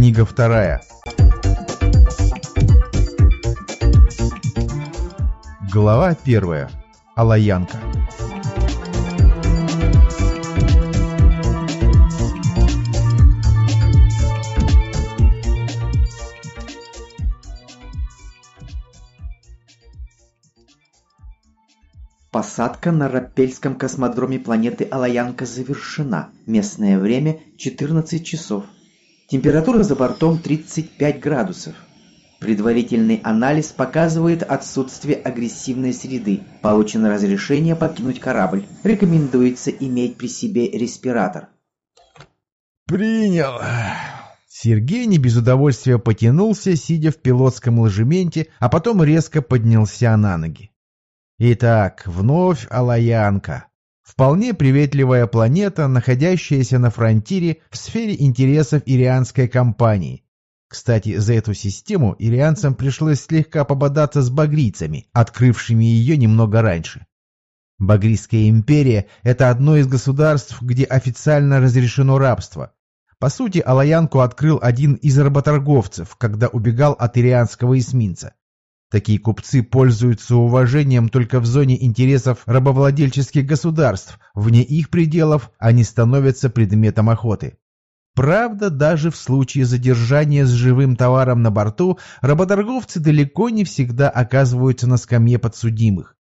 Книга вторая. Глава первая. Алаянка. Посадка на Рапельском космодроме планеты Алаянка завершена. Местное время 14 часов. Температура за бортом 35 градусов. Предварительный анализ показывает отсутствие агрессивной среды. Получено разрешение покинуть корабль. Рекомендуется иметь при себе респиратор. «Принял!» Сергей не без удовольствия потянулся, сидя в пилотском ложементе, а потом резко поднялся на ноги. Итак, вновь Алаянка. Вполне приветливая планета, находящаяся на фронтире в сфере интересов ирианской компании. Кстати, за эту систему ирианцам пришлось слегка пободаться с багрийцами, открывшими ее немного раньше. Багрийская империя – это одно из государств, где официально разрешено рабство. По сути, Алаянку открыл один из работорговцев, когда убегал от ирианского эсминца. Такие купцы пользуются уважением только в зоне интересов рабовладельческих государств, вне их пределов они становятся предметом охоты. Правда, даже в случае задержания с живым товаром на борту, работорговцы далеко не всегда оказываются на скамье подсудимых.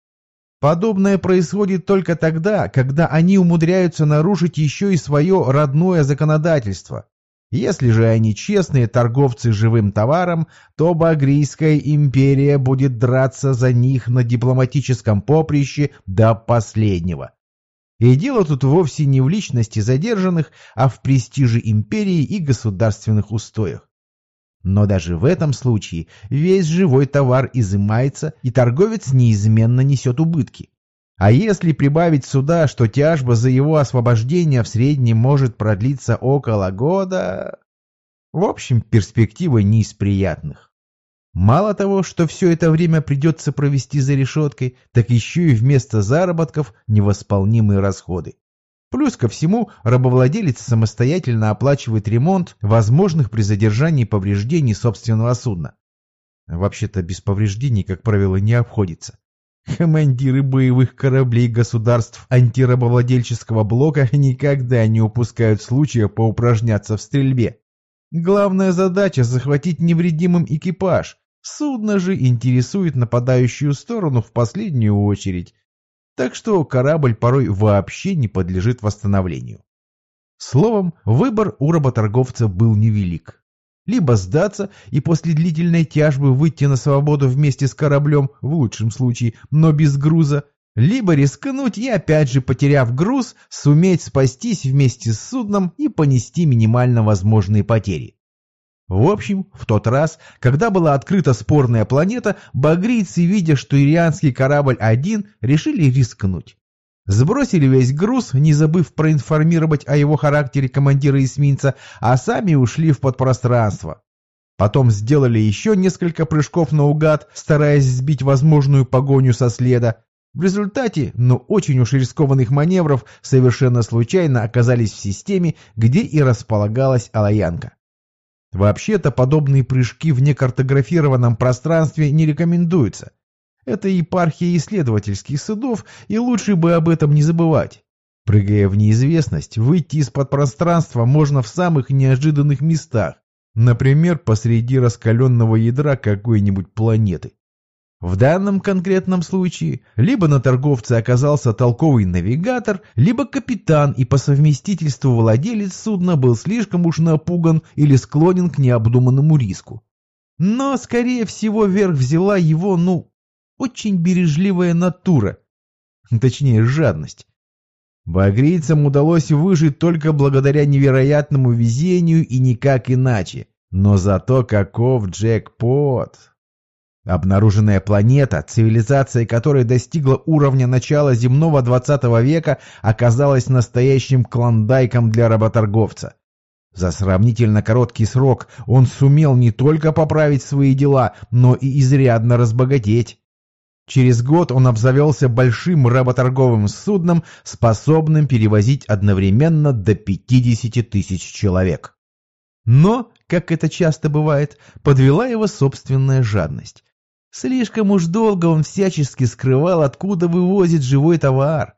Подобное происходит только тогда, когда они умудряются нарушить еще и свое родное законодательство. Если же они честные торговцы живым товаром, то Багрийская империя будет драться за них на дипломатическом поприще до последнего. И дело тут вовсе не в личности задержанных, а в престиже империи и государственных устоях. Но даже в этом случае весь живой товар изымается, и торговец неизменно несет убытки. А если прибавить сюда, что тяжба за его освобождение в среднем может продлиться около года... В общем, перспективы не из приятных. Мало того, что все это время придется провести за решеткой, так еще и вместо заработков невосполнимые расходы. Плюс ко всему, рабовладелец самостоятельно оплачивает ремонт возможных при задержании повреждений собственного судна. Вообще-то без повреждений, как правило, не обходится. Командиры боевых кораблей государств антирабовладельческого блока никогда не упускают случая поупражняться в стрельбе. Главная задача – захватить невредимым экипаж. Судно же интересует нападающую сторону в последнюю очередь. Так что корабль порой вообще не подлежит восстановлению. Словом, выбор у работорговца был невелик либо сдаться и после длительной тяжбы выйти на свободу вместе с кораблем, в лучшем случае, но без груза, либо рискнуть и опять же, потеряв груз, суметь спастись вместе с судном и понести минимально возможные потери. В общем, в тот раз, когда была открыта спорная планета, багрийцы, видя, что ирианский корабль один, решили рискнуть. Сбросили весь груз, не забыв проинформировать о его характере командира эсминца, а сами ушли в подпространство. Потом сделали еще несколько прыжков наугад, стараясь сбить возможную погоню со следа. В результате, но очень уж рискованных маневров, совершенно случайно оказались в системе, где и располагалась Алаянка. Вообще-то подобные прыжки в некартографированном пространстве не рекомендуются. Это епархия исследовательских судов, и лучше бы об этом не забывать. Прыгая в неизвестность, выйти из-под пространства можно в самых неожиданных местах, например, посреди раскаленного ядра какой-нибудь планеты. В данном конкретном случае либо на торговце оказался толковый навигатор, либо капитан и по совместительству владелец судна был слишком уж напуган или склонен к необдуманному риску. Но, скорее всего, верх взяла его, ну, очень бережливая натура, точнее жадность. Багрийцам удалось выжить только благодаря невероятному везению и никак иначе. Но зато каков джекпот! Обнаруженная планета, цивилизация которой достигла уровня начала земного 20 века, оказалась настоящим клондайком для работорговца. За сравнительно короткий срок он сумел не только поправить свои дела, но и изрядно разбогатеть. Через год он обзавелся большим работорговым судном, способным перевозить одновременно до 50 тысяч человек. Но, как это часто бывает, подвела его собственная жадность. Слишком уж долго он всячески скрывал, откуда вывозит живой товар.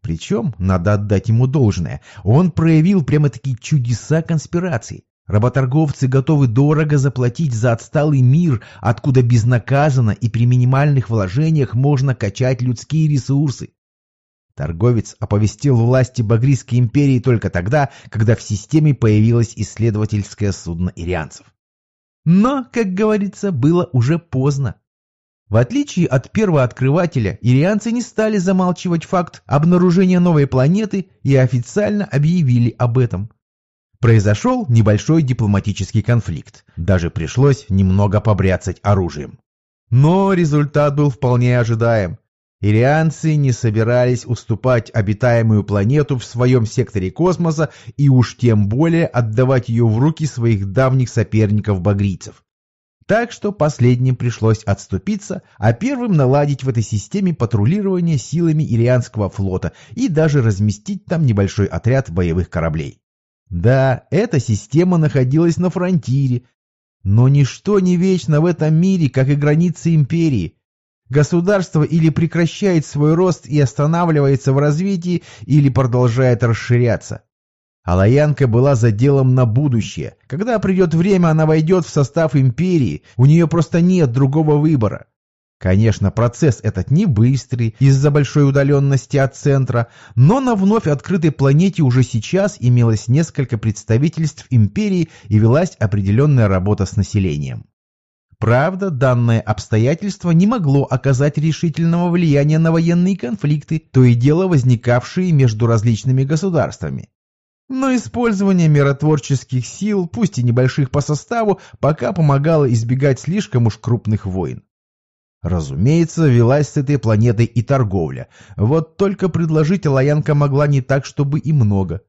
Причем, надо отдать ему должное, он проявил прямо-таки чудеса конспирации. Работорговцы готовы дорого заплатить за отсталый мир, откуда безнаказанно и при минимальных вложениях можно качать людские ресурсы. Торговец оповестил власти Багрийской империи только тогда, когда в системе появилось исследовательское судно ирианцев. Но, как говорится, было уже поздно. В отличие от первооткрывателя, ирианцы не стали замалчивать факт обнаружения новой планеты и официально объявили об этом. Произошел небольшой дипломатический конфликт, даже пришлось немного побряцать оружием. Но результат был вполне ожидаем. Ирианцы не собирались уступать обитаемую планету в своем секторе космоса и уж тем более отдавать ее в руки своих давних соперников-багрийцев. Так что последним пришлось отступиться, а первым наладить в этой системе патрулирование силами Ирианского флота и даже разместить там небольшой отряд боевых кораблей. Да, эта система находилась на фронтире, но ничто не вечно в этом мире, как и границы империи. Государство или прекращает свой рост и останавливается в развитии, или продолжает расширяться. Алаянка была заделом на будущее. Когда придет время, она войдет в состав империи, у нее просто нет другого выбора. Конечно, процесс этот не быстрый из-за большой удаленности от центра, но на вновь открытой планете уже сейчас имелось несколько представительств империи и велась определенная работа с населением. Правда, данное обстоятельство не могло оказать решительного влияния на военные конфликты, то и дело возникавшие между различными государствами. Но использование миротворческих сил, пусть и небольших по составу, пока помогало избегать слишком уж крупных войн. Разумеется, велась с этой планетой и торговля. Вот только предложить Алаянка могла не так, чтобы и много.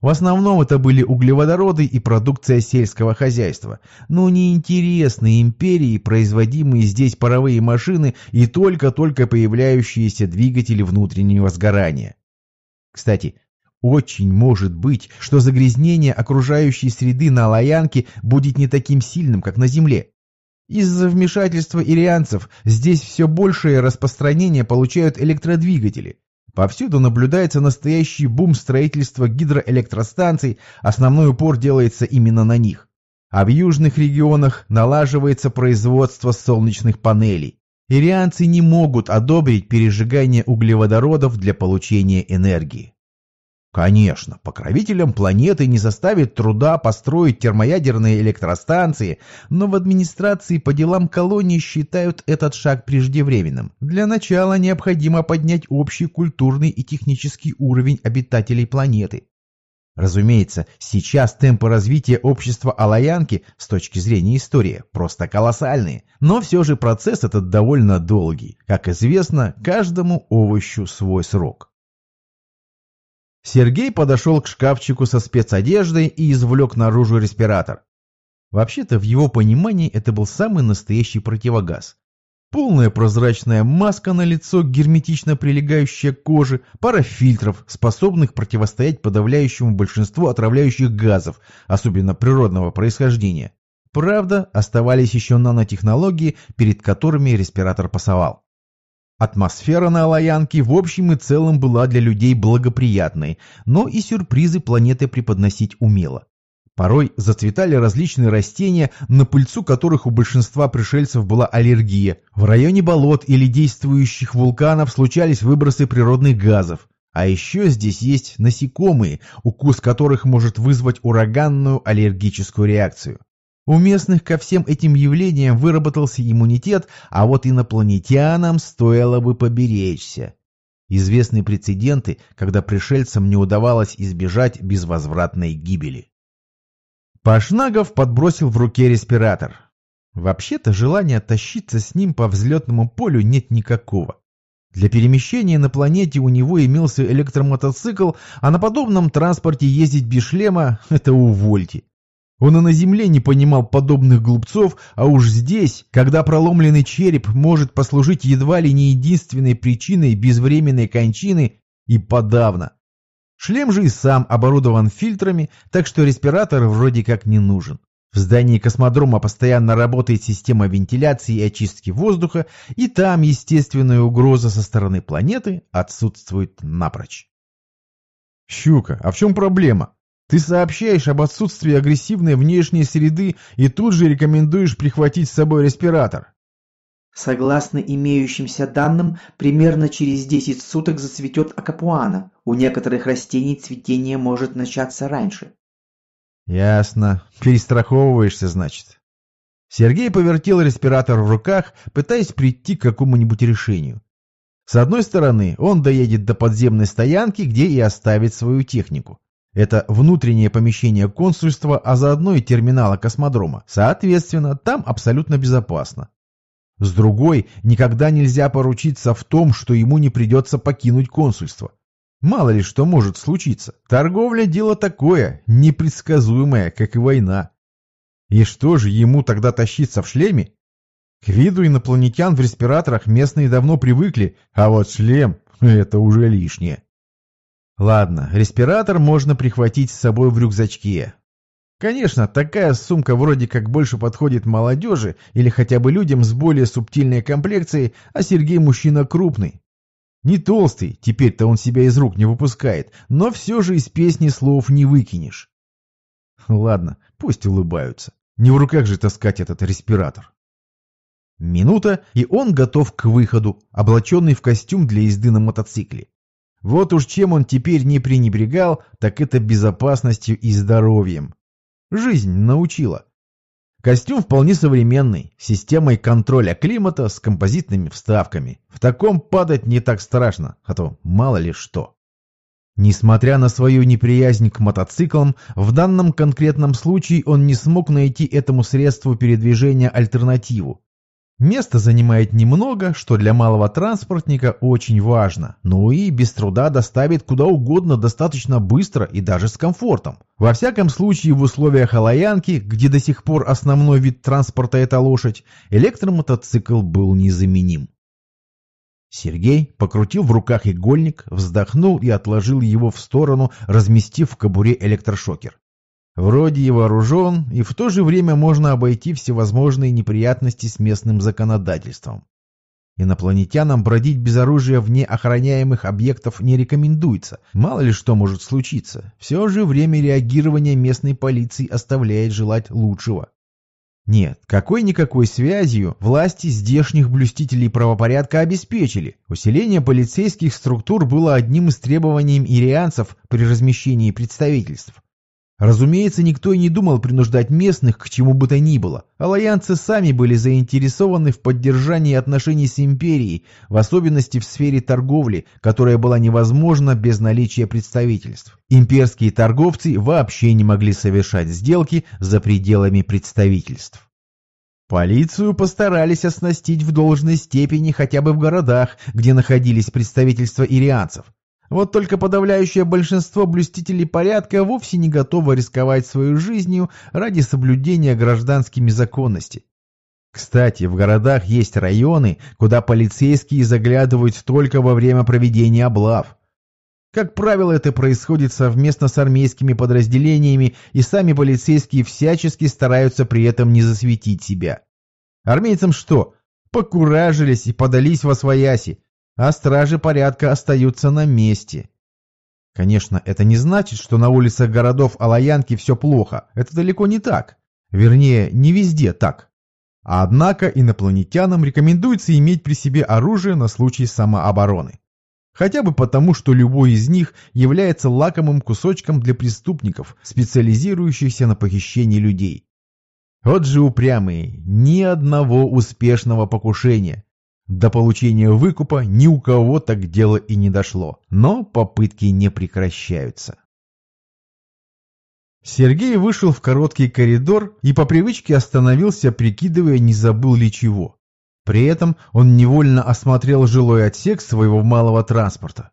В основном это были углеводороды и продукция сельского хозяйства. Но неинтересные империи, производимые здесь паровые машины и только-только появляющиеся двигатели внутреннего сгорания. Кстати, очень может быть, что загрязнение окружающей среды на Алаянке будет не таким сильным, как на Земле. Из-за вмешательства ирианцев здесь все большее распространение получают электродвигатели. Повсюду наблюдается настоящий бум строительства гидроэлектростанций, основной упор делается именно на них. А в южных регионах налаживается производство солнечных панелей. Ирианцы не могут одобрить пережигание углеводородов для получения энергии. Конечно, покровителям планеты не заставит труда построить термоядерные электростанции, но в администрации по делам колонии считают этот шаг преждевременным. Для начала необходимо поднять общий культурный и технический уровень обитателей планеты. Разумеется, сейчас темпы развития общества Алаянки с точки зрения истории просто колоссальные, но все же процесс этот довольно долгий. Как известно, каждому овощу свой срок. Сергей подошел к шкафчику со спецодеждой и извлек наружу респиратор. Вообще-то, в его понимании, это был самый настоящий противогаз. Полная прозрачная маска на лицо, герметично прилегающая к коже, пара фильтров, способных противостоять подавляющему большинству отравляющих газов, особенно природного происхождения. Правда, оставались еще нанотехнологии, перед которыми респиратор пасовал. Атмосфера на Алаянке в общем и целом была для людей благоприятной, но и сюрпризы планеты преподносить умела. Порой зацветали различные растения, на пыльцу которых у большинства пришельцев была аллергия. В районе болот или действующих вулканов случались выбросы природных газов. А еще здесь есть насекомые, укус которых может вызвать ураганную аллергическую реакцию. У местных ко всем этим явлениям выработался иммунитет, а вот инопланетянам стоило бы поберечься. Известны прецеденты, когда пришельцам не удавалось избежать безвозвратной гибели. Пашнагов подбросил в руке респиратор. Вообще-то желания тащиться с ним по взлетному полю нет никакого. Для перемещения на планете у него имелся электромотоцикл, а на подобном транспорте ездить без шлема – это увольте. Он и на земле не понимал подобных глупцов, а уж здесь, когда проломленный череп может послужить едва ли не единственной причиной безвременной кончины, и подавно. Шлем же и сам оборудован фильтрами, так что респиратор вроде как не нужен. В здании космодрома постоянно работает система вентиляции и очистки воздуха, и там естественная угроза со стороны планеты отсутствует напрочь. Щука, а в чем проблема? Ты сообщаешь об отсутствии агрессивной внешней среды и тут же рекомендуешь прихватить с собой респиратор. Согласно имеющимся данным, примерно через 10 суток зацветет акапуана. У некоторых растений цветение может начаться раньше. Ясно. Перестраховываешься, значит. Сергей повертел респиратор в руках, пытаясь прийти к какому-нибудь решению. С одной стороны, он доедет до подземной стоянки, где и оставит свою технику. Это внутреннее помещение консульства, а заодно и терминала космодрома. Соответственно, там абсолютно безопасно. С другой, никогда нельзя поручиться в том, что ему не придется покинуть консульство. Мало ли что может случиться. Торговля – дело такое, непредсказуемое, как и война. И что же ему тогда тащиться в шлеме? К виду инопланетян в респираторах местные давно привыкли, а вот шлем – это уже лишнее. Ладно, респиратор можно прихватить с собой в рюкзачке. Конечно, такая сумка вроде как больше подходит молодежи или хотя бы людям с более субтильной комплекцией, а Сергей мужчина крупный. Не толстый, теперь-то он себя из рук не выпускает, но все же из песни слов не выкинешь. Ладно, пусть улыбаются. Не в руках же таскать этот респиратор. Минута, и он готов к выходу, облаченный в костюм для езды на мотоцикле. Вот уж чем он теперь не пренебрегал, так это безопасностью и здоровьем. Жизнь научила. Костюм вполне современный, с системой контроля климата с композитными вставками. В таком падать не так страшно, а то мало ли что. Несмотря на свою неприязнь к мотоциклам, в данном конкретном случае он не смог найти этому средству передвижения альтернативу. Место занимает немного, что для малого транспортника очень важно, но и без труда доставит куда угодно достаточно быстро и даже с комфортом. Во всяком случае, в условиях Алаянки, где до сих пор основной вид транспорта это лошадь, электромотоцикл был незаменим. Сергей покрутил в руках игольник, вздохнул и отложил его в сторону, разместив в кобуре электрошокер. Вроде и вооружен, и в то же время можно обойти всевозможные неприятности с местным законодательством. Инопланетянам бродить без оружия вне охраняемых объектов не рекомендуется. Мало ли что может случиться. Все же время реагирования местной полиции оставляет желать лучшего. Нет, какой-никакой связью власти здешних блюстителей правопорядка обеспечили. Усиление полицейских структур было одним из требований ирианцев при размещении представительств. Разумеется, никто и не думал принуждать местных к чему бы то ни было. Алаянцы сами были заинтересованы в поддержании отношений с империей, в особенности в сфере торговли, которая была невозможна без наличия представительств. Имперские торговцы вообще не могли совершать сделки за пределами представительств. Полицию постарались оснастить в должной степени хотя бы в городах, где находились представительства ирианцев. Вот только подавляющее большинство блюстителей порядка вовсе не готово рисковать свою жизнью ради соблюдения гражданскими законности. Кстати, в городах есть районы, куда полицейские заглядывают только во время проведения облав. Как правило, это происходит совместно с армейскими подразделениями, и сами полицейские всячески стараются при этом не засветить себя. Армейцам что? Покуражились и подались во свояси, а стражи порядка остаются на месте. Конечно, это не значит, что на улицах городов Алаянки все плохо. Это далеко не так. Вернее, не везде так. Однако инопланетянам рекомендуется иметь при себе оружие на случай самообороны. Хотя бы потому, что любой из них является лакомым кусочком для преступников, специализирующихся на похищении людей. Вот же упрямые, ни одного успешного покушения. До получения выкупа ни у кого так дело и не дошло, но попытки не прекращаются. Сергей вышел в короткий коридор и по привычке остановился, прикидывая, не забыл ли чего. При этом он невольно осмотрел жилой отсек своего малого транспорта.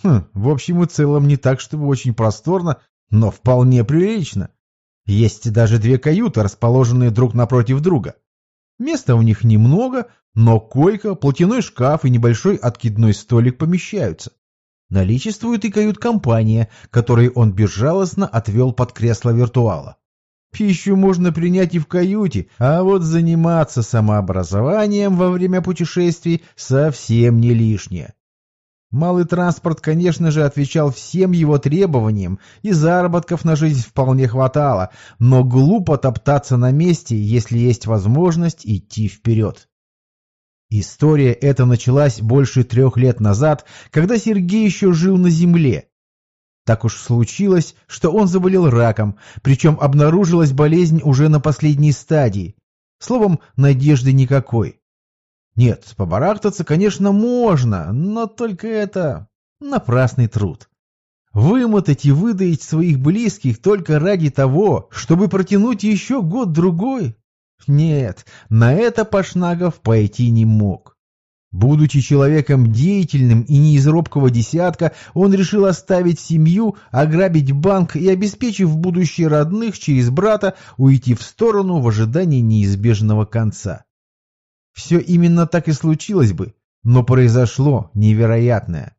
Хм, в общем и целом не так, чтобы очень просторно, но вполне прилично. Есть даже две каюты, расположенные друг напротив друга. Места у них немного, но койка, платяной шкаф и небольшой откидной столик помещаются. Наличествует и кают-компания, которой он безжалостно отвел под кресло виртуала. Пищу можно принять и в каюте, а вот заниматься самообразованием во время путешествий совсем не лишнее. Малый транспорт, конечно же, отвечал всем его требованиям, и заработков на жизнь вполне хватало, но глупо топтаться на месте, если есть возможность идти вперед. История эта началась больше трех лет назад, когда Сергей еще жил на земле. Так уж случилось, что он заболел раком, причем обнаружилась болезнь уже на последней стадии. Словом, надежды никакой. Нет, побарахтаться, конечно, можно, но только это напрасный труд. Вымотать и выдаить своих близких только ради того, чтобы протянуть еще год-другой? Нет, на это Пашнагов пойти не мог. Будучи человеком деятельным и не из робкого десятка, он решил оставить семью, ограбить банк и, обеспечив будущее родных через брата, уйти в сторону в ожидании неизбежного конца. Все именно так и случилось бы, но произошло невероятное.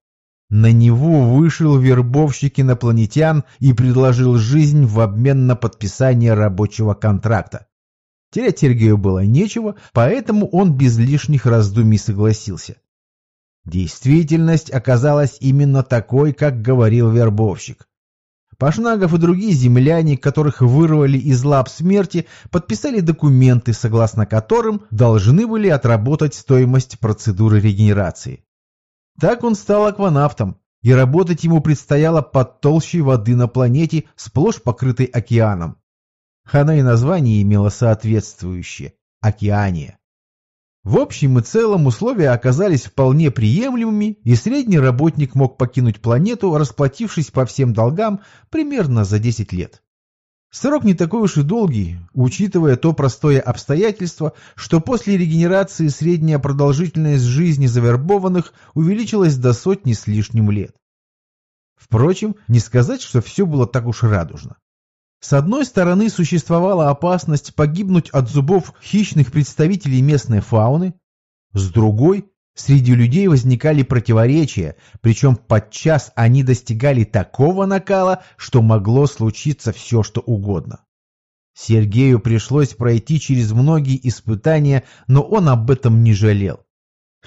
На него вышел вербовщик инопланетян и предложил жизнь в обмен на подписание рабочего контракта. Терять Сергею было нечего, поэтому он без лишних раздумий согласился. Действительность оказалась именно такой, как говорил вербовщик. Пашнагов и другие земляне, которых вырвали из лап смерти, подписали документы, согласно которым должны были отработать стоимость процедуры регенерации. Так он стал акванавтом, и работать ему предстояло под толщей воды на планете, сплошь покрытой океаном. Она и название имела соответствующее – Океания. В общем и целом условия оказались вполне приемлемыми, и средний работник мог покинуть планету, расплатившись по всем долгам примерно за 10 лет. Срок не такой уж и долгий, учитывая то простое обстоятельство, что после регенерации средняя продолжительность жизни завербованных увеличилась до сотни с лишним лет. Впрочем, не сказать, что все было так уж радужно. С одной стороны существовала опасность погибнуть от зубов хищных представителей местной фауны, с другой среди людей возникали противоречия, причем подчас они достигали такого накала, что могло случиться все, что угодно. Сергею пришлось пройти через многие испытания, но он об этом не жалел.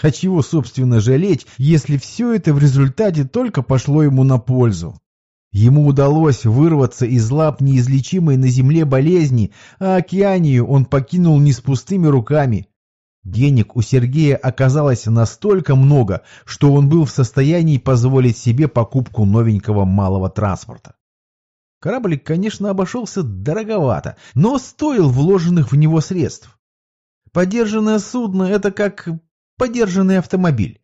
А чего, собственно, жалеть, если все это в результате только пошло ему на пользу? Ему удалось вырваться из лап неизлечимой на земле болезни, а Океанию он покинул не с пустыми руками. Денег у Сергея оказалось настолько много, что он был в состоянии позволить себе покупку новенького малого транспорта. Кораблик, конечно, обошелся дороговато, но стоил вложенных в него средств. Подержанное судно – это как подержанный автомобиль.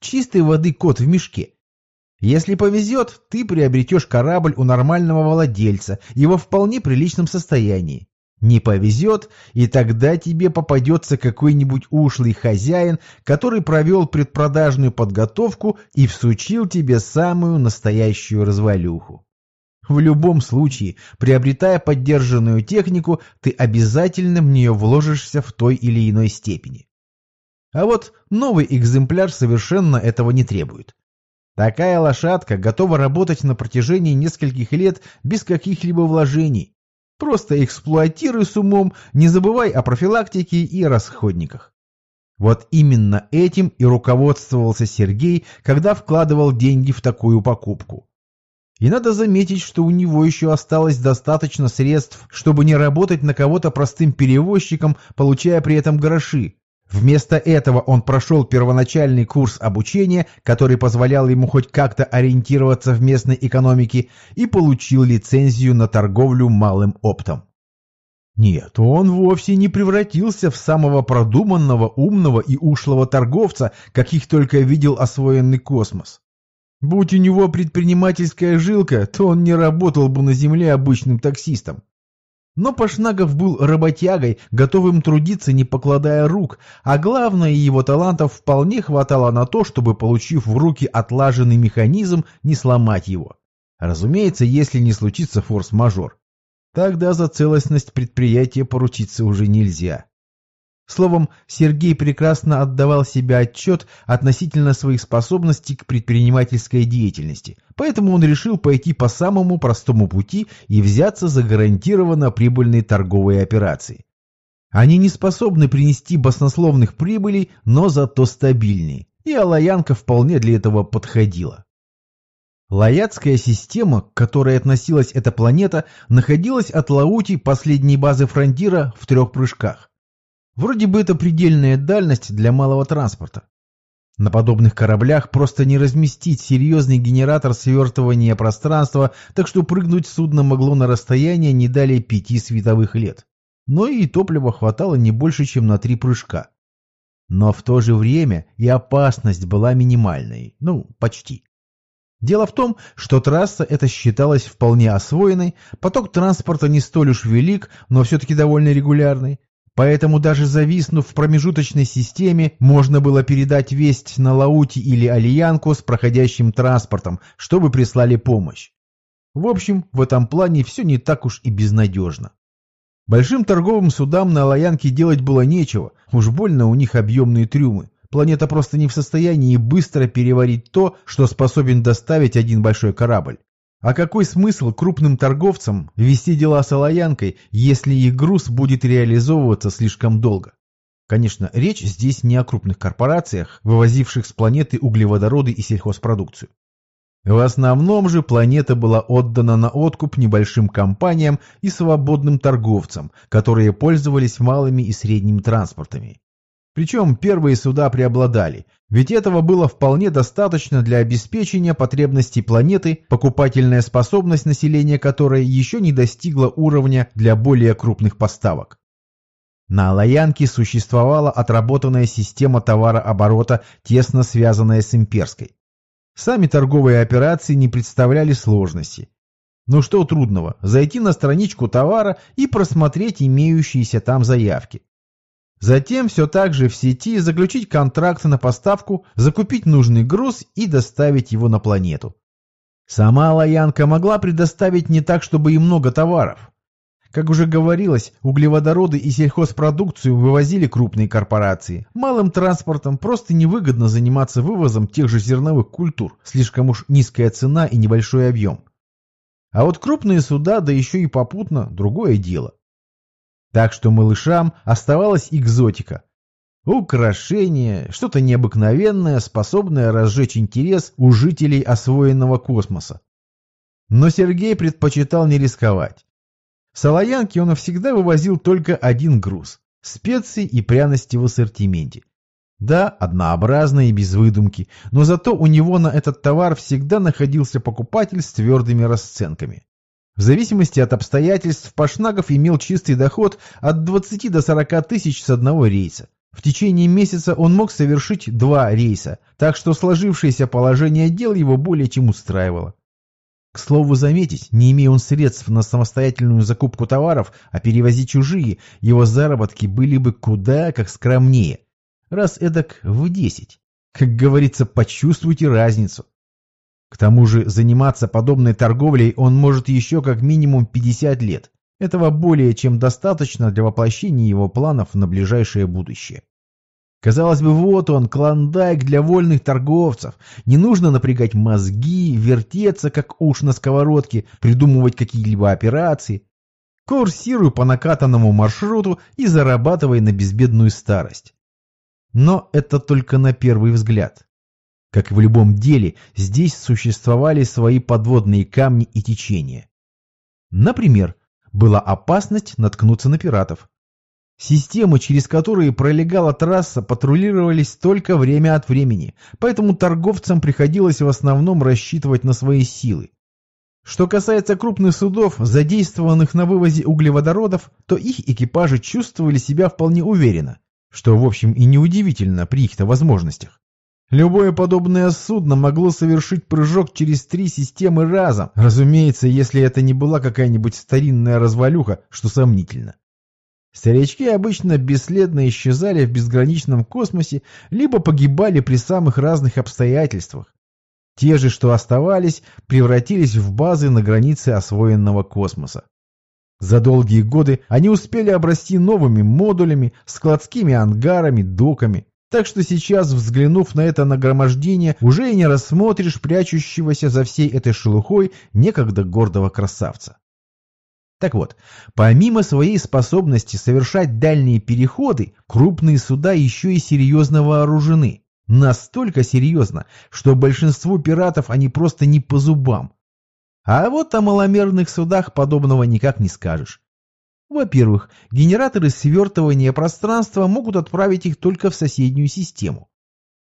Чистой воды кот в мешке. Если повезет, ты приобретешь корабль у нормального владельца во вполне приличном состоянии. Не повезет, и тогда тебе попадется какой-нибудь ушлый хозяин, который провел предпродажную подготовку и всучил тебе самую настоящую развалюху. В любом случае, приобретая поддержанную технику, ты обязательно в нее вложишься в той или иной степени. А вот новый экземпляр совершенно этого не требует. Такая лошадка готова работать на протяжении нескольких лет без каких-либо вложений. Просто эксплуатируй с умом, не забывай о профилактике и расходниках. Вот именно этим и руководствовался Сергей, когда вкладывал деньги в такую покупку. И надо заметить, что у него еще осталось достаточно средств, чтобы не работать на кого-то простым перевозчиком, получая при этом гроши. Вместо этого он прошел первоначальный курс обучения, который позволял ему хоть как-то ориентироваться в местной экономике, и получил лицензию на торговлю малым оптом. Нет, он вовсе не превратился в самого продуманного, умного и ушлого торговца, каких только видел освоенный космос. Будь у него предпринимательская жилка, то он не работал бы на Земле обычным таксистом. Но Пашнагов был работягой, готовым трудиться, не покладая рук, а главное, его талантов вполне хватало на то, чтобы, получив в руки отлаженный механизм, не сломать его. Разумеется, если не случится форс-мажор. Тогда за целостность предприятия поручиться уже нельзя. Словом, Сергей прекрасно отдавал себе отчет относительно своих способностей к предпринимательской деятельности, поэтому он решил пойти по самому простому пути и взяться за гарантированно прибыльные торговые операции. Они не способны принести баснословных прибылей, но зато стабильнее, и Алаянка вполне для этого подходила. Лаятская система, к которой относилась эта планета, находилась от Лаути, последней базы фронтира, в трех прыжках. Вроде бы это предельная дальность для малого транспорта. На подобных кораблях просто не разместить серьезный генератор свертывания пространства, так что прыгнуть судно могло на расстояние не далее пяти световых лет. Но и топлива хватало не больше, чем на три прыжка. Но в то же время и опасность была минимальной, ну, почти. Дело в том, что трасса эта считалась вполне освоенной, поток транспорта не столь уж велик, но все-таки довольно регулярный, Поэтому даже зависнув в промежуточной системе, можно было передать весть на Лаути или Алиянку с проходящим транспортом, чтобы прислали помощь. В общем, в этом плане все не так уж и безнадежно. Большим торговым судам на Алаянке делать было нечего, уж больно у них объемные трюмы. Планета просто не в состоянии быстро переварить то, что способен доставить один большой корабль. А какой смысл крупным торговцам вести дела с Алаянкой, если их груз будет реализовываться слишком долго? Конечно, речь здесь не о крупных корпорациях, вывозивших с планеты углеводороды и сельхозпродукцию. В основном же планета была отдана на откуп небольшим компаниям и свободным торговцам, которые пользовались малыми и средними транспортами. Причем первые суда преобладали, ведь этого было вполне достаточно для обеспечения потребностей планеты, покупательная способность населения которой еще не достигла уровня для более крупных поставок. На Алаянке существовала отработанная система товарооборота, тесно связанная с имперской. Сами торговые операции не представляли сложности. Ну что трудного, зайти на страничку товара и просмотреть имеющиеся там заявки. Затем все так же в сети заключить контракт на поставку, закупить нужный груз и доставить его на планету. Сама Лаянка могла предоставить не так, чтобы и много товаров. Как уже говорилось, углеводороды и сельхозпродукцию вывозили крупные корпорации. Малым транспортом просто невыгодно заниматься вывозом тех же зерновых культур, слишком уж низкая цена и небольшой объем. А вот крупные суда, да еще и попутно, другое дело. Так что малышам оставалась экзотика. Украшение, что-то необыкновенное, способное разжечь интерес у жителей освоенного космоса. Но Сергей предпочитал не рисковать. В Салаянке он всегда вывозил только один груз – специи и пряности в ассортименте. Да, однообразно и без выдумки, но зато у него на этот товар всегда находился покупатель с твердыми расценками. В зависимости от обстоятельств Пашнагов имел чистый доход от 20 до 40 тысяч с одного рейса. В течение месяца он мог совершить два рейса, так что сложившееся положение дел его более чем устраивало. К слову заметить, не имея он средств на самостоятельную закупку товаров, а перевозить чужие, его заработки были бы куда как скромнее. Раз эдак в десять. Как говорится, почувствуйте разницу. К тому же заниматься подобной торговлей он может еще как минимум 50 лет. Этого более чем достаточно для воплощения его планов на ближайшее будущее. Казалось бы, вот он, клондайк для вольных торговцев. Не нужно напрягать мозги, вертеться, как уж на сковородке, придумывать какие-либо операции. Курсируй по накатанному маршруту и зарабатывай на безбедную старость. Но это только на первый взгляд. Как и в любом деле, здесь существовали свои подводные камни и течения. Например, была опасность наткнуться на пиратов. Системы, через которые пролегала трасса, патрулировались только время от времени, поэтому торговцам приходилось в основном рассчитывать на свои силы. Что касается крупных судов, задействованных на вывозе углеводородов, то их экипажи чувствовали себя вполне уверенно, что в общем и неудивительно при их-то возможностях. Любое подобное судно могло совершить прыжок через три системы разом, разумеется, если это не была какая-нибудь старинная развалюха, что сомнительно. Старички обычно бесследно исчезали в безграничном космосе, либо погибали при самых разных обстоятельствах. Те же, что оставались, превратились в базы на границе освоенного космоса. За долгие годы они успели обрасти новыми модулями, складскими ангарами, доками. Так что сейчас, взглянув на это нагромождение, уже и не рассмотришь прячущегося за всей этой шелухой некогда гордого красавца. Так вот, помимо своей способности совершать дальние переходы, крупные суда еще и серьезно вооружены. Настолько серьезно, что большинству пиратов они просто не по зубам. А вот о маломерных судах подобного никак не скажешь. Во-первых, генераторы свертывания пространства могут отправить их только в соседнюю систему.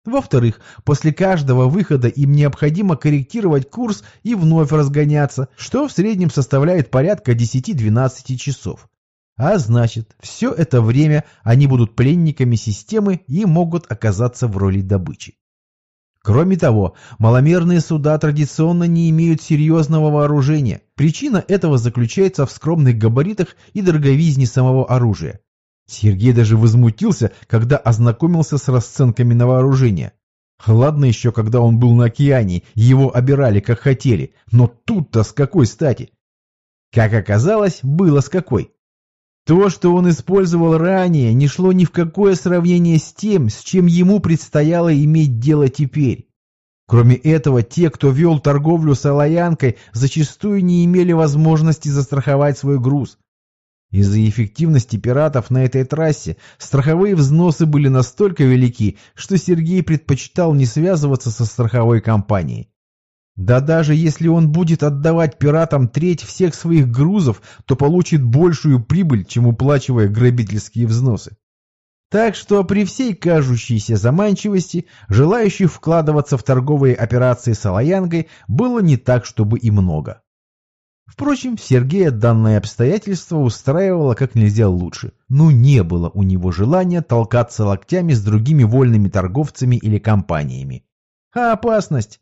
Во-вторых, после каждого выхода им необходимо корректировать курс и вновь разгоняться, что в среднем составляет порядка 10-12 часов. А значит, все это время они будут пленниками системы и могут оказаться в роли добычи. Кроме того, маломерные суда традиционно не имеют серьезного вооружения. Причина этого заключается в скромных габаритах и дороговизне самого оружия. Сергей даже возмутился, когда ознакомился с расценками на вооружение. Ладно еще, когда он был на океане, его обирали как хотели, но тут-то с какой стати? Как оказалось, было с какой. То, что он использовал ранее, не шло ни в какое сравнение с тем, с чем ему предстояло иметь дело теперь. Кроме этого, те, кто вел торговлю с Алаянкой, зачастую не имели возможности застраховать свой груз. Из-за эффективности пиратов на этой трассе страховые взносы были настолько велики, что Сергей предпочитал не связываться со страховой компанией. Да даже если он будет отдавать пиратам треть всех своих грузов, то получит большую прибыль, чем уплачивая грабительские взносы. Так что при всей кажущейся заманчивости, желающих вкладываться в торговые операции с Алаянгой было не так, чтобы и много. Впрочем, Сергея данное обстоятельство устраивало как нельзя лучше. Ну, не было у него желания толкаться локтями с другими вольными торговцами или компаниями. А опасность?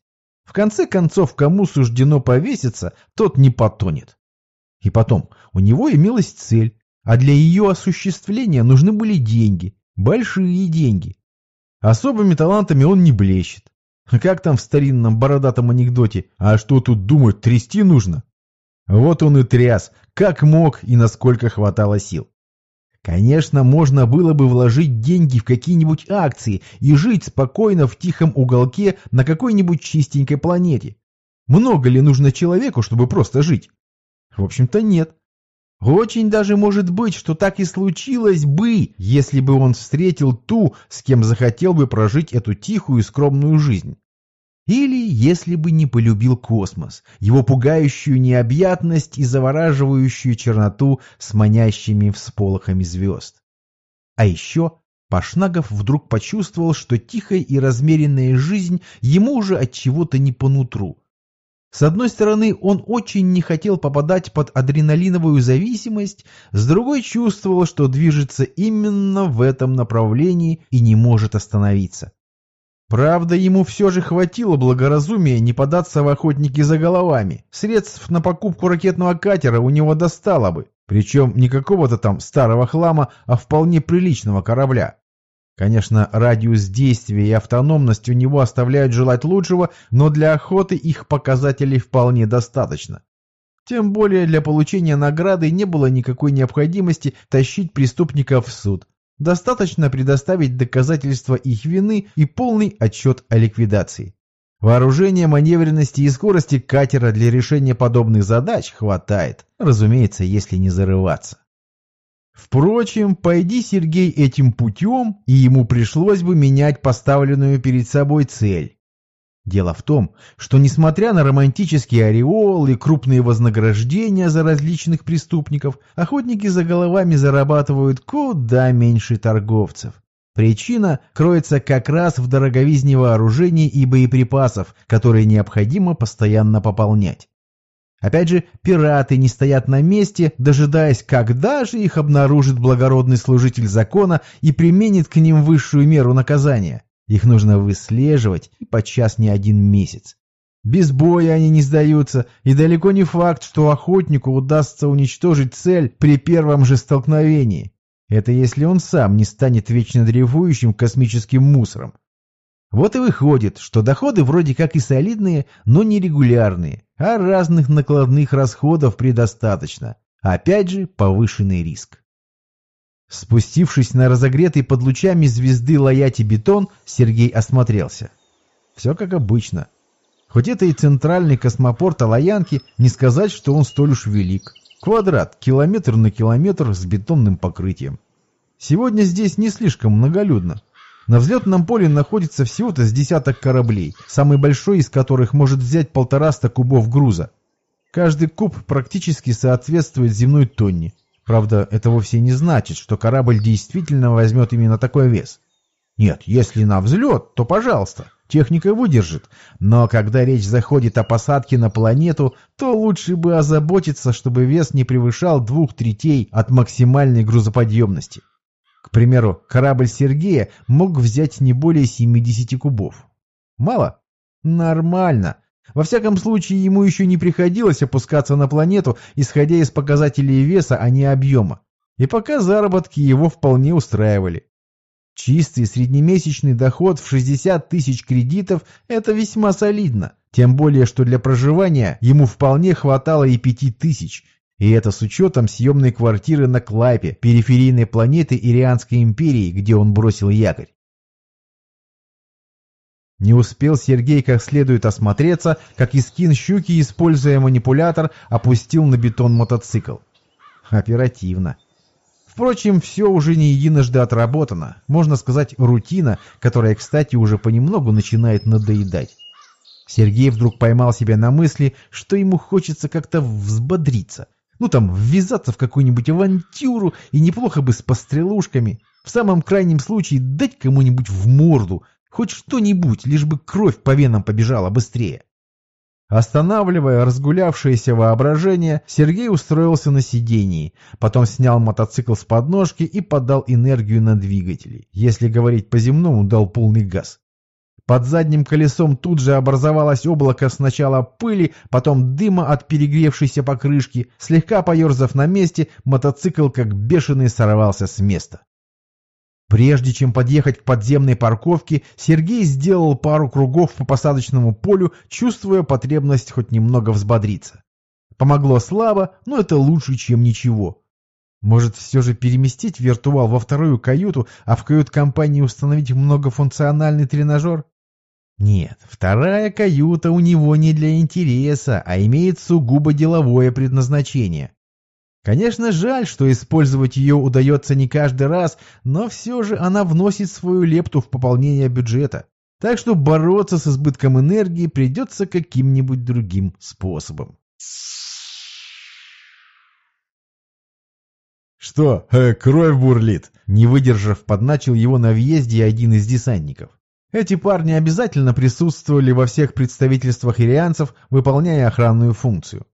В конце концов, кому суждено повеситься, тот не потонет. И потом, у него имелась цель, а для ее осуществления нужны были деньги, большие деньги. Особыми талантами он не блещет. Как там в старинном бородатом анекдоте, а что тут думать, трясти нужно? Вот он и тряс, как мог и насколько хватало сил. Конечно, можно было бы вложить деньги в какие-нибудь акции и жить спокойно в тихом уголке на какой-нибудь чистенькой планете. Много ли нужно человеку, чтобы просто жить? В общем-то нет. Очень даже может быть, что так и случилось бы, если бы он встретил ту, с кем захотел бы прожить эту тихую и скромную жизнь. Или если бы не полюбил космос, его пугающую необъятность и завораживающую черноту с манящими всполохами звезд. А еще Пашнагов вдруг почувствовал, что тихая и размеренная жизнь ему уже от чего-то не по нутру. С одной стороны, он очень не хотел попадать под адреналиновую зависимость, с другой чувствовал, что движется именно в этом направлении и не может остановиться. Правда, ему все же хватило благоразумия не податься в охотники за головами. Средств на покупку ракетного катера у него достало бы. Причем не какого-то там старого хлама, а вполне приличного корабля. Конечно, радиус действия и автономность у него оставляют желать лучшего, но для охоты их показателей вполне достаточно. Тем более для получения награды не было никакой необходимости тащить преступников в суд. Достаточно предоставить доказательства их вины и полный отчет о ликвидации. Вооружения, маневренности и скорости катера для решения подобных задач хватает, разумеется, если не зарываться. Впрочем, пойди Сергей этим путем, и ему пришлось бы менять поставленную перед собой цель. Дело в том, что несмотря на романтические ореолы и крупные вознаграждения за различных преступников, охотники за головами зарабатывают куда меньше торговцев. Причина кроется как раз в дороговизне вооружений и боеприпасов, которые необходимо постоянно пополнять. Опять же, пираты не стоят на месте, дожидаясь, когда же их обнаружит благородный служитель закона и применит к ним высшую меру наказания. Их нужно выслеживать и подчас не один месяц. Без боя они не сдаются, и далеко не факт, что охотнику удастся уничтожить цель при первом же столкновении. Это если он сам не станет вечно дрейфующим космическим мусором. Вот и выходит, что доходы вроде как и солидные, но нерегулярные, а разных накладных расходов предостаточно. Опять же, повышенный риск. Спустившись на разогретый под лучами звезды Лаяти бетон, Сергей осмотрелся. Все как обычно. Хоть это и центральный космопорт Алаянки, не сказать, что он столь уж велик. Квадрат, километр на километр с бетонным покрытием. Сегодня здесь не слишком многолюдно. На взлетном поле находится всего-то с десяток кораблей, самый большой из которых может взять полтораста кубов груза. Каждый куб практически соответствует земной тонне. Правда, это вовсе не значит, что корабль действительно возьмет именно такой вес. Нет, если на взлет, то пожалуйста, техника выдержит. Но когда речь заходит о посадке на планету, то лучше бы озаботиться, чтобы вес не превышал двух третей от максимальной грузоподъемности. К примеру, корабль Сергея мог взять не более 70 кубов. Мало? Нормально. Во всяком случае, ему еще не приходилось опускаться на планету, исходя из показателей веса, а не объема. И пока заработки его вполне устраивали. Чистый среднемесячный доход в 60 тысяч кредитов – это весьма солидно. Тем более, что для проживания ему вполне хватало и 5 тысяч. И это с учетом съемной квартиры на Клайпе, периферийной планеты Ирианской империи, где он бросил якорь. Не успел Сергей как следует осмотреться, как Искин Щуки, используя манипулятор, опустил на бетон мотоцикл. Оперативно. Впрочем, все уже не единожды отработано. Можно сказать, рутина, которая, кстати, уже понемногу начинает надоедать. Сергей вдруг поймал себя на мысли, что ему хочется как-то взбодриться. Ну там, ввязаться в какую-нибудь авантюру, и неплохо бы с пострелушками. В самом крайнем случае дать кому-нибудь в морду, Хоть что-нибудь, лишь бы кровь по венам побежала быстрее. Останавливая разгулявшееся воображение, Сергей устроился на сидении, потом снял мотоцикл с подножки и подал энергию на двигатели. Если говорить по-земному, дал полный газ. Под задним колесом тут же образовалось облако сначала пыли, потом дыма от перегревшейся покрышки. Слегка поерзав на месте, мотоцикл как бешеный сорвался с места. Прежде чем подъехать к подземной парковке, Сергей сделал пару кругов по посадочному полю, чувствуя потребность хоть немного взбодриться. Помогло слабо, но это лучше, чем ничего. Может, все же переместить виртуал во вторую каюту, а в кают-компании установить многофункциональный тренажер? Нет, вторая каюта у него не для интереса, а имеет сугубо деловое предназначение. Конечно, жаль, что использовать ее удается не каждый раз, но все же она вносит свою лепту в пополнение бюджета. Так что бороться с избытком энергии придется каким-нибудь другим способом. «Что, э, кровь бурлит?» Не выдержав, подначил его на въезде один из десантников. Эти парни обязательно присутствовали во всех представительствах ирианцев, выполняя охранную функцию.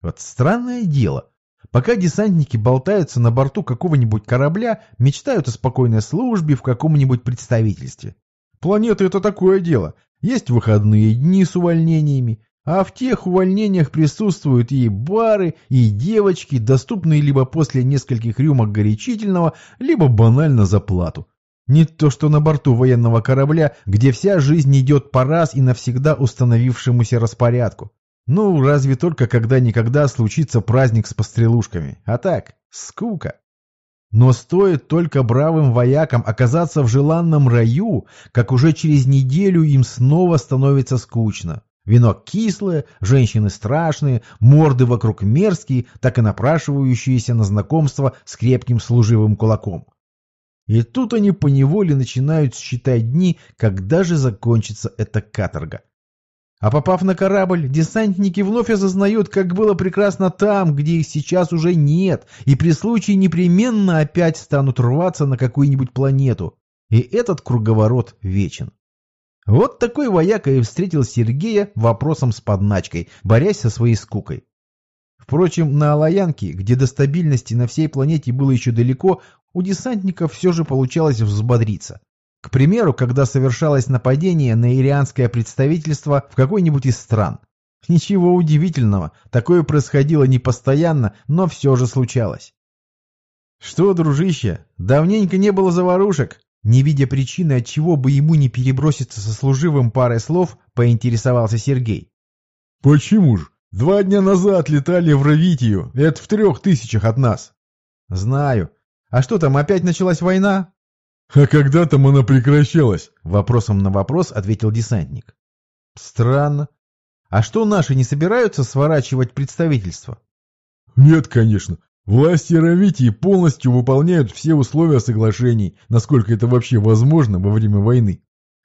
Вот странное дело, Пока десантники болтаются на борту какого-нибудь корабля, мечтают о спокойной службе в каком-нибудь представительстве. Планета — это такое дело. Есть выходные дни с увольнениями, а в тех увольнениях присутствуют и бары, и девочки, доступные либо после нескольких рюмок горячительного, либо банально за плату. Не то что на борту военного корабля, где вся жизнь идет по раз и навсегда установившемуся распорядку. Ну, разве только когда-никогда случится праздник с пострелушками. А так, скука. Но стоит только бравым воякам оказаться в желанном раю, как уже через неделю им снова становится скучно. Вино кислое, женщины страшные, морды вокруг мерзкие, так и напрашивающиеся на знакомство с крепким служивым кулаком. И тут они поневоле начинают считать дни, когда же закончится эта каторга. А попав на корабль, десантники вновь осознают, как было прекрасно там, где их сейчас уже нет, и при случае непременно опять станут рваться на какую-нибудь планету. И этот круговорот вечен. Вот такой вояка и встретил Сергея вопросом с подначкой, борясь со своей скукой. Впрочем, на Алаянке, где до стабильности на всей планете было еще далеко, у десантников все же получалось взбодриться. К примеру, когда совершалось нападение на ирианское представительство в какой-нибудь из стран. Ничего удивительного, такое происходило не постоянно, но все же случалось. «Что, дружище, давненько не было заварушек?» Не видя причины, от чего бы ему не переброситься со служивым парой слов, поинтересовался Сергей. «Почему ж? Два дня назад летали в Равитию, это в трех тысячах от нас. Знаю. А что там, опять началась война? А когда там она прекращалась? Вопросом на вопрос ответил десантник. Странно. А что наши не собираются сворачивать представительство? Нет, конечно. Власти Равитии полностью выполняют все условия соглашений, насколько это вообще возможно во время войны.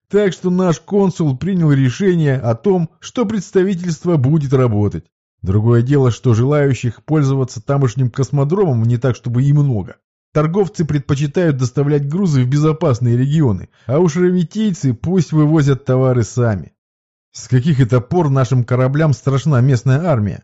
Так что наш консул принял решение о том, что представительство будет работать. Другое дело, что желающих пользоваться тамошним космодромом не так, чтобы и много. Торговцы предпочитают доставлять грузы в безопасные регионы, а уж равитийцы пусть вывозят товары сами. С каких это пор нашим кораблям страшна местная армия?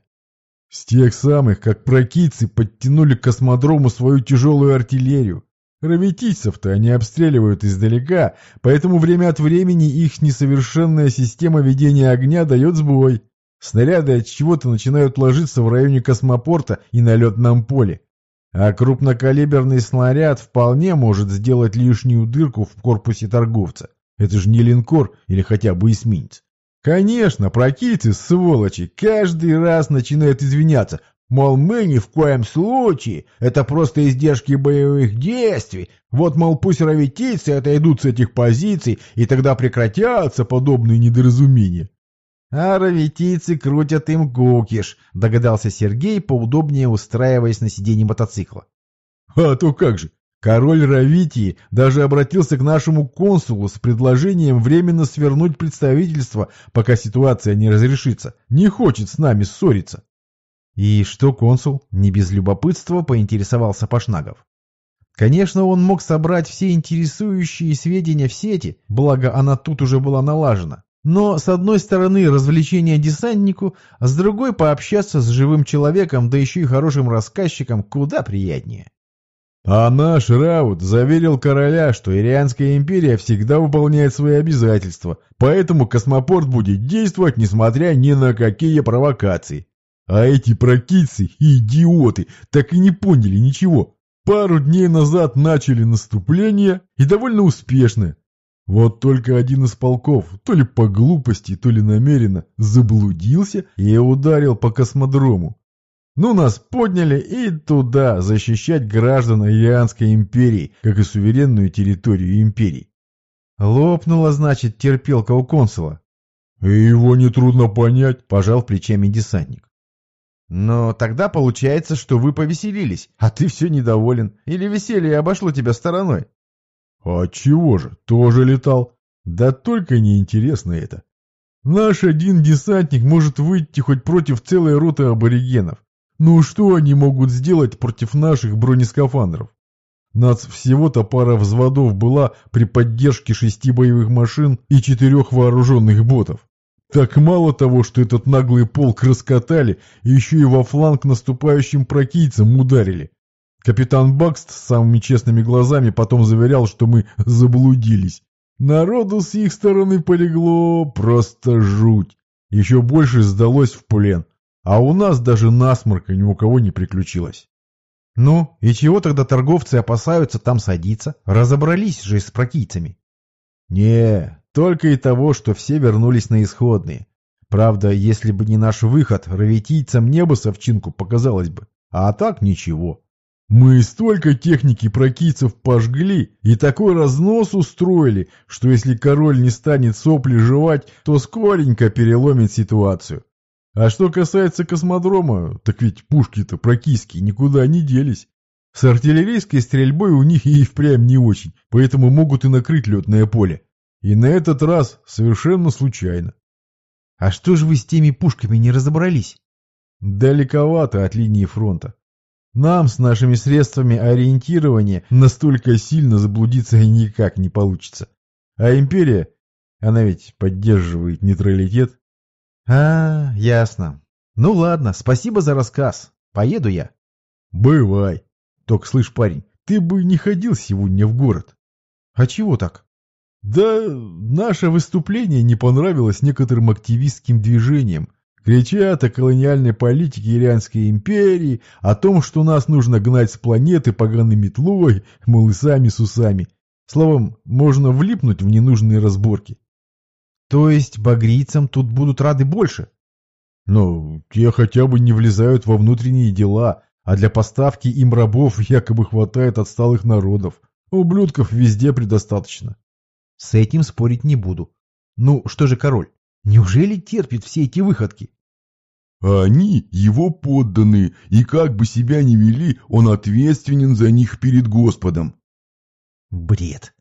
С тех самых, как прокийцы подтянули к космодрому свою тяжелую артиллерию. Равитийцев-то они обстреливают издалека, поэтому время от времени их несовершенная система ведения огня дает сбой. Снаряды от чего-то начинают ложиться в районе космопорта и на летном поле. А крупнокалиберный снаряд вполне может сделать лишнюю дырку в корпусе торговца. Это же не линкор или хотя бы эсминец. Конечно, прокийцы, сволочи, каждый раз начинают извиняться, Мол, мы ни в коем случае, это просто издержки боевых действий. Вот, мол, пусть равитийцы отойдут с этих позиций, и тогда прекратятся подобные недоразумения. А равитийцы крутят им кукиш, догадался Сергей, поудобнее устраиваясь на сиденье мотоцикла. А то как же, король Равитии даже обратился к нашему консулу с предложением временно свернуть представительство, пока ситуация не разрешится, не хочет с нами ссориться. И что консул, не без любопытства, поинтересовался Пашнагов. Конечно, он мог собрать все интересующие сведения в сети, благо она тут уже была налажена. Но, с одной стороны, развлечение десантнику, а с другой пообщаться с живым человеком, да еще и хорошим рассказчиком, куда приятнее. А наш Раут заверил короля, что Ирианская империя всегда выполняет свои обязательства, поэтому космопорт будет действовать, несмотря ни на какие провокации. А эти прокидцы идиоты так и не поняли ничего. Пару дней назад начали наступление и довольно успешно. Вот только один из полков, то ли по глупости, то ли намеренно, заблудился и ударил по космодрому. Ну, нас подняли и туда защищать граждан Ирианской империи, как и суверенную территорию империи. Лопнула, значит, терпелка у консула. И его нетрудно понять, пожал плечами десантник. Но тогда получается, что вы повеселились, а ты все недоволен. Или веселье обошло тебя стороной? А чего же, тоже летал. Да только неинтересно это. Наш один десантник может выйти хоть против целой роты аборигенов. Ну что они могут сделать против наших бронескафандров? Нас всего-то пара взводов была при поддержке шести боевых машин и четырех вооруженных ботов. Так мало того, что этот наглый полк раскатали, еще и во фланг наступающим прокийцам ударили. Капитан Бакст с самыми честными глазами потом заверял, что мы заблудились. Народу с их стороны полегло просто жуть. Еще больше сдалось в плен. А у нас даже насморка ни у кого не приключилось. Ну, и чего тогда торговцы опасаются там садиться? Разобрались же с прокийцами. Не, только и того, что все вернулись на исходные. Правда, если бы не наш выход, равитийцам небо совчинку показалось бы. А так ничего. Мы столько техники прокийцев пожгли и такой разнос устроили, что если король не станет сопли жевать, то скоренько переломит ситуацию. А что касается космодрома, так ведь пушки-то прокийские никуда не делись. С артиллерийской стрельбой у них и впрямь не очень, поэтому могут и накрыть летное поле. И на этот раз совершенно случайно. А что же вы с теми пушками не разобрались? Далековато от линии фронта. Нам с нашими средствами ориентирования настолько сильно заблудиться никак не получится. А империя, она ведь поддерживает нейтралитет. А, ясно. Ну ладно, спасибо за рассказ. Поеду я. Бывай. Только слышь, парень, ты бы не ходил сегодня в город. А чего так? Да наше выступление не понравилось некоторым активистским движениям. Кричат о колониальной политике Ирианской империи, о том, что нас нужно гнать с планеты поганой метлой, мол, и сами с усами. Словом, можно влипнуть в ненужные разборки. То есть багрийцам тут будут рады больше? Но те хотя бы не влезают во внутренние дела, а для поставки им рабов якобы хватает отсталых народов. Ублюдков везде предостаточно. С этим спорить не буду. Ну, что же король? Неужели терпит все эти выходки? А они его подданные, и как бы себя ни вели, он ответственен за них перед Господом. Бред.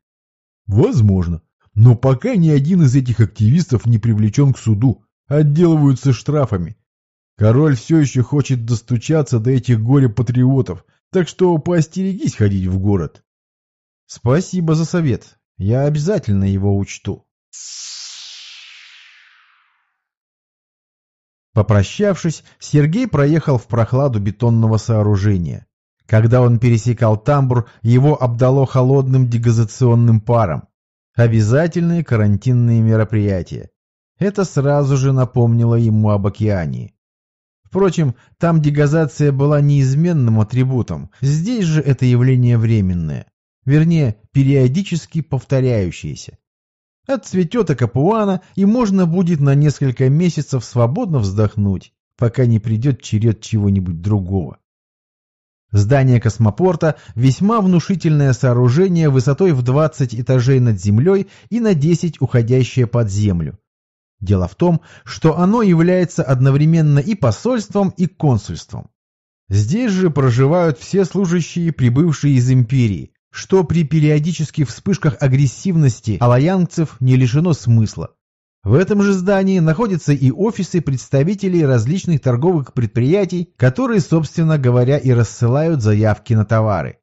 Возможно. Но пока ни один из этих активистов не привлечен к суду, отделываются штрафами. Король все еще хочет достучаться до этих горе-патриотов, так что поостерегись ходить в город. Спасибо за совет. Я обязательно его учту. Попрощавшись, Сергей проехал в прохладу бетонного сооружения. Когда он пересекал тамбур, его обдало холодным дегазационным паром. Обязательные карантинные мероприятия. Это сразу же напомнило ему об океане. Впрочем, там дегазация была неизменным атрибутом, здесь же это явление временное. Вернее, периодически повторяющееся. Отцветет Акапуана, и можно будет на несколько месяцев свободно вздохнуть, пока не придет черед чего-нибудь другого. Здание космопорта – весьма внушительное сооружение высотой в 20 этажей над землей и на 10 уходящее под землю. Дело в том, что оно является одновременно и посольством, и консульством. Здесь же проживают все служащие, прибывшие из империи, что при периодических вспышках агрессивности алаянцев не лишено смысла. В этом же здании находятся и офисы представителей различных торговых предприятий, которые, собственно говоря, и рассылают заявки на товары.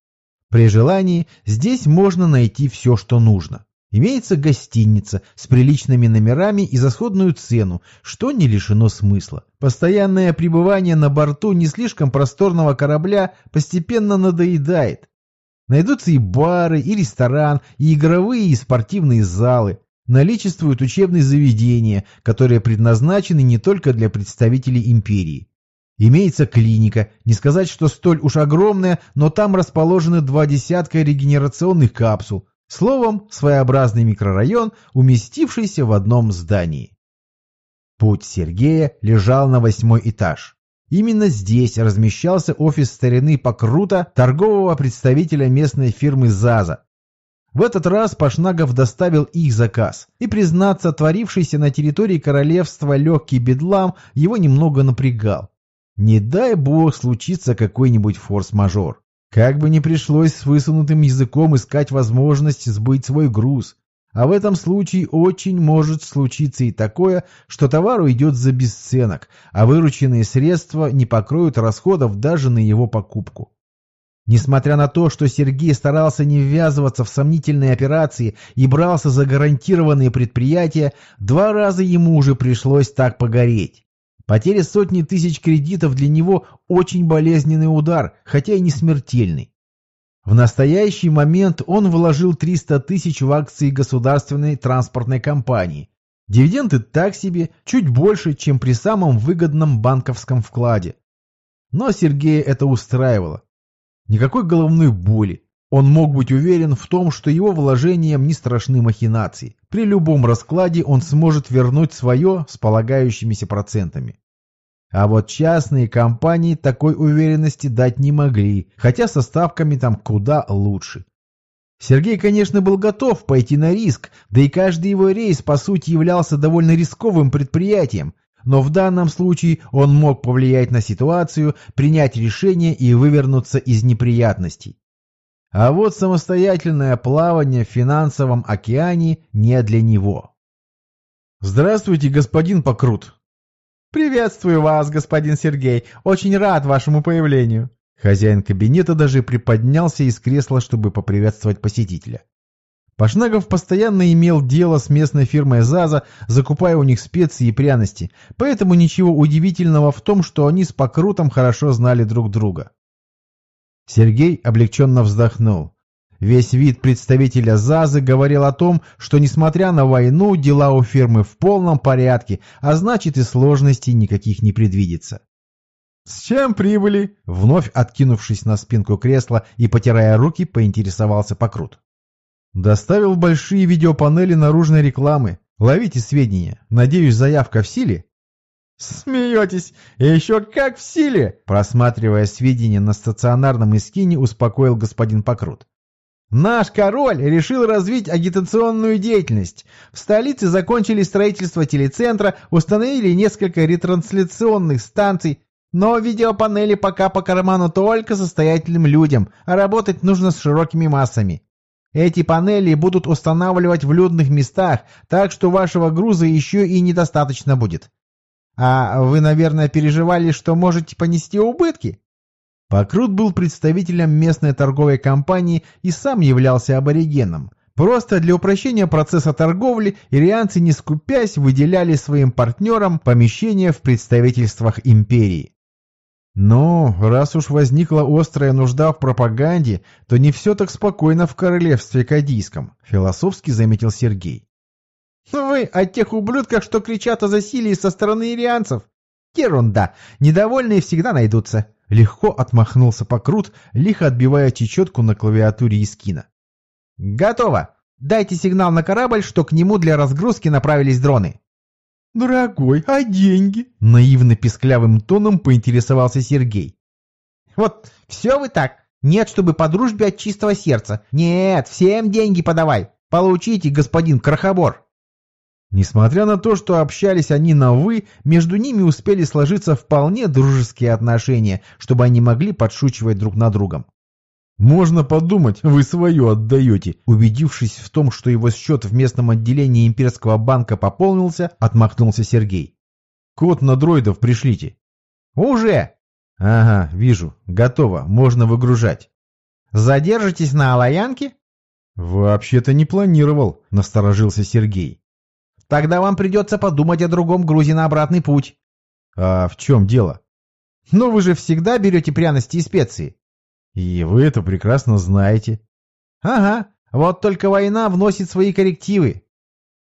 При желании здесь можно найти все, что нужно. Имеется гостиница с приличными номерами и за сходную цену, что не лишено смысла. Постоянное пребывание на борту не слишком просторного корабля постепенно надоедает. Найдутся и бары, и ресторан, и игровые, и спортивные залы. Наличествуют учебные заведения, которые предназначены не только для представителей империи. Имеется клиника, не сказать, что столь уж огромная, но там расположены два десятка регенерационных капсул. Словом, своеобразный микрорайон, уместившийся в одном здании. Путь Сергея лежал на восьмой этаж. Именно здесь размещался офис старины Покрута, торгового представителя местной фирмы «ЗАЗа». В этот раз Пашнагов доставил их заказ, и, признаться, творившийся на территории королевства легкий бедлам его немного напрягал. Не дай бог случится какой-нибудь форс-мажор. Как бы ни пришлось с высунутым языком искать возможность сбыть свой груз, а в этом случае очень может случиться и такое, что товар уйдет за бесценок, а вырученные средства не покроют расходов даже на его покупку. Несмотря на то, что Сергей старался не ввязываться в сомнительные операции и брался за гарантированные предприятия, два раза ему уже пришлось так погореть. Потеря сотни тысяч кредитов для него очень болезненный удар, хотя и не смертельный. В настоящий момент он вложил 300 тысяч в акции государственной транспортной компании. Дивиденды так себе, чуть больше, чем при самом выгодном банковском вкладе. Но Сергея это устраивало. Никакой головной боли. Он мог быть уверен в том, что его вложениям не страшны махинации. При любом раскладе он сможет вернуть свое с полагающимися процентами. А вот частные компании такой уверенности дать не могли, хотя со ставками там куда лучше. Сергей, конечно, был готов пойти на риск, да и каждый его рейс, по сути, являлся довольно рисковым предприятием, но в данном случае он мог повлиять на ситуацию, принять решение и вывернуться из неприятностей. А вот самостоятельное плавание в финансовом океане не для него. «Здравствуйте, господин Покрут!» «Приветствую вас, господин Сергей. Очень рад вашему появлению». Хозяин кабинета даже приподнялся из кресла, чтобы поприветствовать посетителя. Пашнагов постоянно имел дело с местной фирмой ЗАЗа, закупая у них специи и пряности, поэтому ничего удивительного в том, что они с Покрутом хорошо знали друг друга. Сергей облегченно вздохнул. Весь вид представителя ЗАЗы говорил о том, что, несмотря на войну, дела у фирмы в полном порядке, а значит и сложностей никаких не предвидится. «С чем прибыли?» Вновь откинувшись на спинку кресла и потирая руки, поинтересовался Покрут. «Доставил большие видеопанели наружной рекламы. Ловите сведения. Надеюсь, заявка в силе?» «Смеетесь? Еще как в силе!» Просматривая сведения на стационарном эскине, успокоил господин Покрут. «Наш король решил развить агитационную деятельность. В столице закончили строительство телецентра, установили несколько ретрансляционных станций, но видеопанели пока по карману только состоятельным людям, а работать нужно с широкими массами. Эти панели будут устанавливать в людных местах, так что вашего груза еще и недостаточно будет. А вы, наверное, переживали, что можете понести убытки? Покрут был представителем местной торговой компании и сам являлся аборигеном. Просто для упрощения процесса торговли ирианцы, не скупясь, выделяли своим партнерам помещения в представительствах империи. Но раз уж возникла острая нужда в пропаганде, то не все так спокойно в королевстве Кадийском, философски заметил Сергей. Вы о тех ублюдках, что кричат о засилии со стороны ирианцев? Ерунда. Недовольные всегда найдутся. Легко отмахнулся Покрут, лихо отбивая чечетку на клавиатуре Искина. Готово. Дайте сигнал на корабль, что к нему для разгрузки направились дроны. «Дорогой, а деньги?» — наивно-писклявым тоном поинтересовался Сергей. «Вот все вы так. Нет, чтобы по дружбе от чистого сердца. Нет, всем деньги подавай. Получите, господин Крохобор». Несмотря на то, что общались они на «вы», между ними успели сложиться вполне дружеские отношения, чтобы они могли подшучивать друг над другом. «Можно подумать, вы свое отдаете», убедившись в том, что его счет в местном отделении имперского банка пополнился, отмахнулся Сергей. «Код на дроидов пришлите». «Уже!» «Ага, вижу. Готово. Можно выгружать». «Задержитесь на Алаянке?» «Вообще-то не планировал», — насторожился Сергей. Тогда вам придется подумать о другом грузе на обратный путь. А в чем дело? Ну вы же всегда берете пряности и специи. И вы это прекрасно знаете. Ага, вот только война вносит свои коррективы.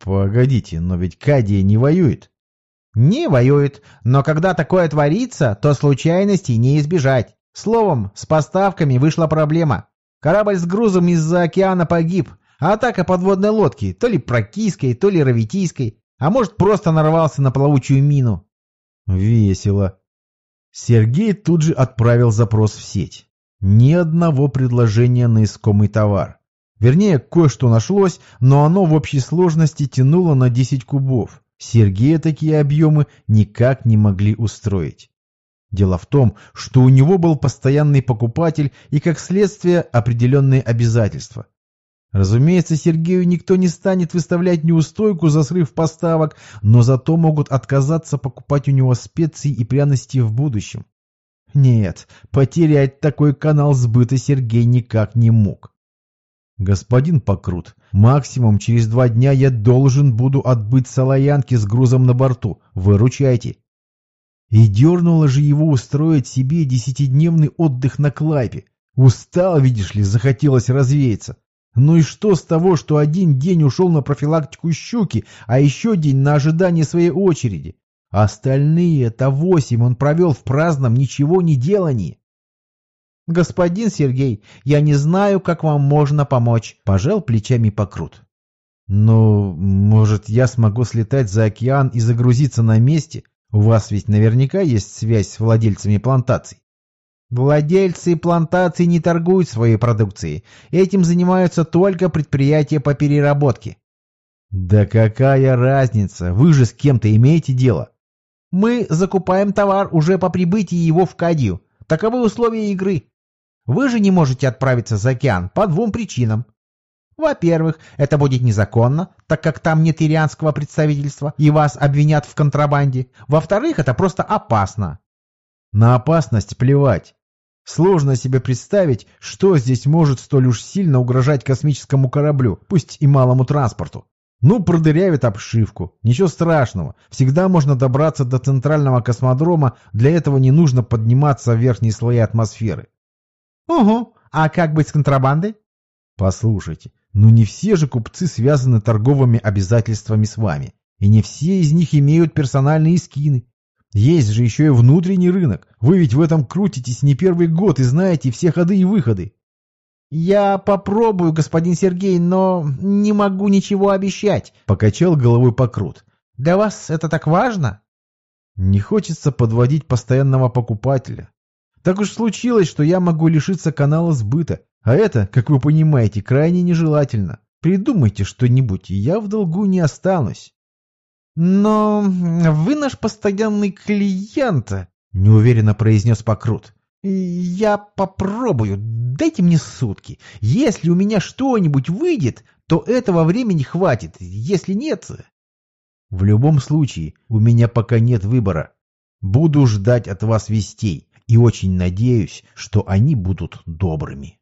Погодите, но ведь Кадия не воюет. Не воюет, но когда такое творится, то случайностей не избежать. Словом, с поставками вышла проблема. Корабль с грузом из-за океана погиб, а атака подводной лодки, то ли прокийской, то ли равитийской, а может просто нарвался на плавучую мину. Весело. Сергей тут же отправил запрос в сеть. Ни одного предложения на искомый товар. Вернее, кое-что нашлось, но оно в общей сложности тянуло на 10 кубов. Сергея такие объемы никак не могли устроить. Дело в том, что у него был постоянный покупатель и, как следствие, определенные обязательства. Разумеется, Сергею никто не станет выставлять неустойку за срыв поставок, но зато могут отказаться покупать у него специи и пряности в будущем. Нет, потерять такой канал сбыта Сергей никак не мог. «Господин Покрут, максимум через два дня я должен буду отбыть Салаянки с грузом на борту. Выручайте!» И дернуло же его устроить себе десятидневный отдых на Клайпе. Устал, видишь ли, захотелось развеяться. Ну и что с того, что один день ушел на профилактику щуки, а еще день на ожидание своей очереди? Остальные-то восемь он провел в праздном ничего не делании. «Господин Сергей, я не знаю, как вам можно помочь», — пожал плечами Покрут. «Ну, может, я смогу слетать за океан и загрузиться на месте? У вас ведь наверняка есть связь с владельцами плантаций». Владельцы плантаций не торгуют своей продукцией. Этим занимаются только предприятия по переработке. Да какая разница? Вы же с кем-то имеете дело. Мы закупаем товар уже по прибытии его в Кадию. Таковы условия игры. Вы же не можете отправиться за океан по двум причинам. Во-первых, это будет незаконно, так как там нет ирианского представительства, и вас обвинят в контрабанде. Во-вторых, это просто опасно. На опасность плевать. Сложно себе представить, что здесь может столь уж сильно угрожать космическому кораблю, пусть и малому транспорту. Ну, продырявит обшивку. Ничего страшного. Всегда можно добраться до центрального космодрома, для этого не нужно подниматься в верхние слои атмосферы. Угу. А как быть с контрабандой? Послушайте, ну не все же купцы связаны торговыми обязательствами с вами. И не все из них имеют персональные скины. Есть же еще и внутренний рынок. Вы ведь в этом крутитесь не первый год и знаете все ходы и выходы. «Я попробую, господин Сергей, но не могу ничего обещать», — покачал головой Покрут. «Для вас это так важно?» Не хочется подводить постоянного покупателя. Так уж случилось, что я могу лишиться канала сбыта, а это, как вы понимаете, крайне нежелательно. Придумайте что-нибудь, и я в долгу не останусь. Но вы наш постоянный клиент, неуверенно произнес Покрут. Я попробую, дайте мне сутки. Если у меня что-нибудь выйдет, то этого времени хватит, если нет... В любом случае, у меня пока нет выбора. Буду ждать от вас вестей и очень надеюсь, что они будут добрыми.